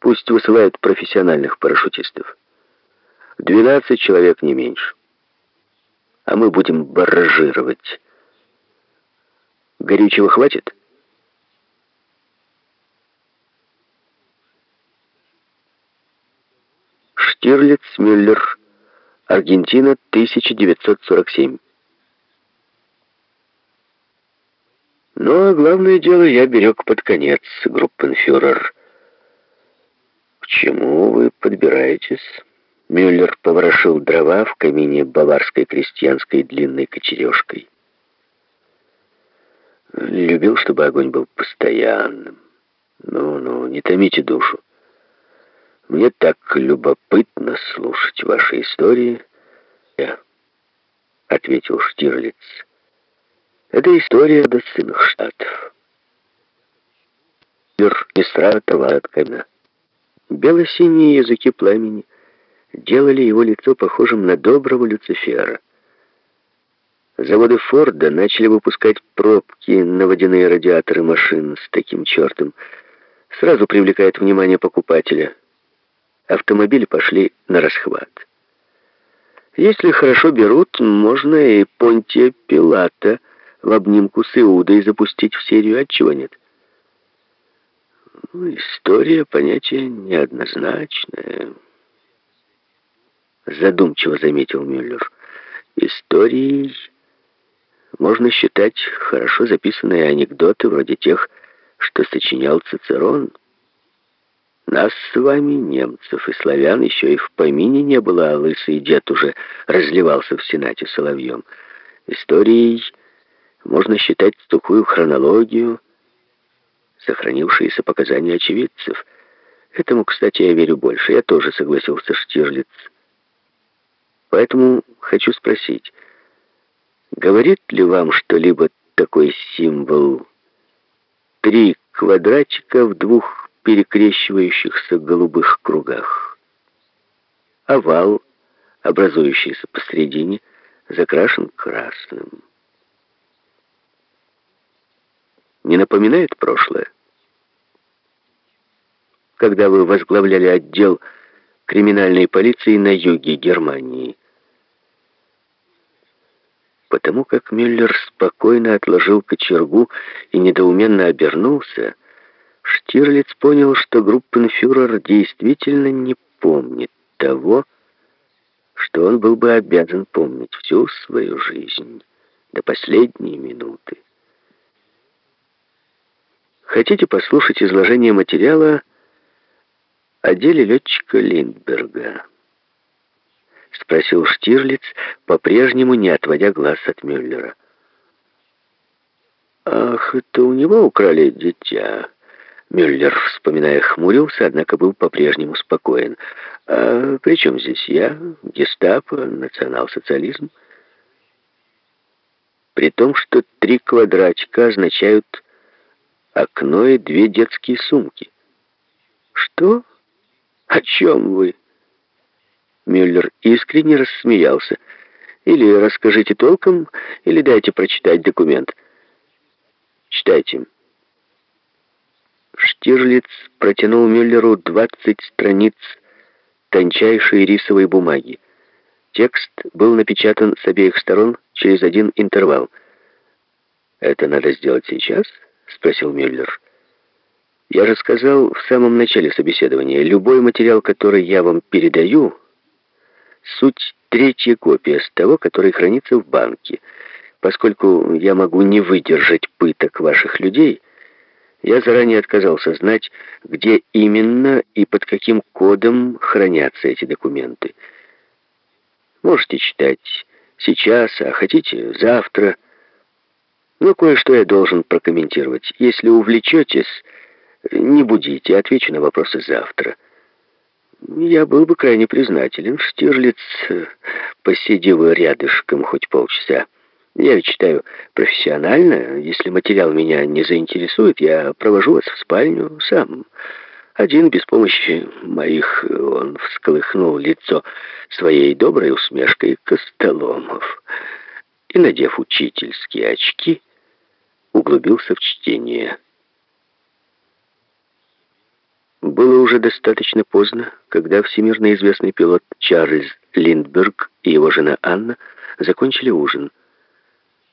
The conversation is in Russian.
Пусть высылают профессиональных парашютистов. Двенадцать человек не меньше. А мы будем баражировать. Горючего хватит? Штирлиц, Мюллер, Аргентина, 1947. Ну, а главное дело я берег под конец, группенфюрер. Чему вы подбираетесь? Мюллер поворошил дрова в камине баварской крестьянской длинной кочережкой. Любил, чтобы огонь был постоянным. Ну-ну, не томите душу. Мне так любопытно слушать ваши истории. Я, ответил Штирлиц. Это история до сыных штатов. Мир не отрывал от камня. Бело-синие языки пламени делали его лицо похожим на доброго Люцифера. Заводы Форда начали выпускать пробки на водяные радиаторы машин с таким чертом. Сразу привлекает внимание покупателя — автомобили пошли на расхват. Если хорошо берут, можно и Понтия Пилата в обнимку с Иудой запустить в серию, отчего нет? История понятие неоднозначное. Задумчиво заметил Мюллер. Историей можно считать хорошо записанные анекдоты вроде тех, что сочинял Цицерон. Нас с вами, немцев и славян, еще и в помине не было, а лысый дед уже разливался в Сенате соловьем. Историей можно считать сухую хронологию, сохранившиеся показания очевидцев. Этому, кстати, я верю больше. Я тоже согласился Штирлиц. Поэтому хочу спросить, говорит ли вам что-либо такой символ три квадратика в двух перекрещивающихся голубых кругах. Овал, образующийся посредине, закрашен красным. Не напоминает прошлое? Когда вы возглавляли отдел криминальной полиции на юге Германии. Потому как Мюллер спокойно отложил кочергу и недоуменно обернулся, Штирлиц понял, что группенфюрер действительно не помнит того, что он был бы обязан помнить всю свою жизнь, до последней минуты. Хотите послушать изложение материала о деле летчика Линдберга? Спросил Штирлиц, по-прежнему не отводя глаз от Мюллера. «Ах, это у него украли дитя!» Мюллер, вспоминая, хмурился, однако был по-прежнему спокоен. «А при чем здесь я? Гестапо? Национал-социализм?» При том, что три квадратика означают окно и две детские сумки. «Что? О чем вы?» Мюллер искренне рассмеялся. «Или расскажите толком, или дайте прочитать документ». «Читайте». Штирлиц протянул Мюллеру 20 страниц тончайшей рисовой бумаги. Текст был напечатан с обеих сторон через один интервал. «Это надо сделать сейчас?» — спросил Мюллер. «Я же сказал в самом начале собеседования, любой материал, который я вам передаю, суть третья копия с того, который хранится в банке. Поскольку я могу не выдержать пыток ваших людей, я заранее отказался знать, где именно и под каким кодом хранятся эти документы. Можете читать сейчас, а хотите завтра. Но кое-что я должен прокомментировать. Если увлечетесь, не будите, отвечу на вопросы завтра. Я был бы крайне признателен, Штирлиц, посиди вы рядышком хоть полчаса. Я ведь читаю профессионально. Если материал меня не заинтересует, я провожу вас в спальню сам. Один без помощи моих, он всколыхнул лицо своей доброй усмешкой Костоломов и, надев учительские очки, углубился в чтение. Было уже достаточно поздно, когда всемирно известный пилот Чарльз Линдберг и его жена Анна закончили ужин.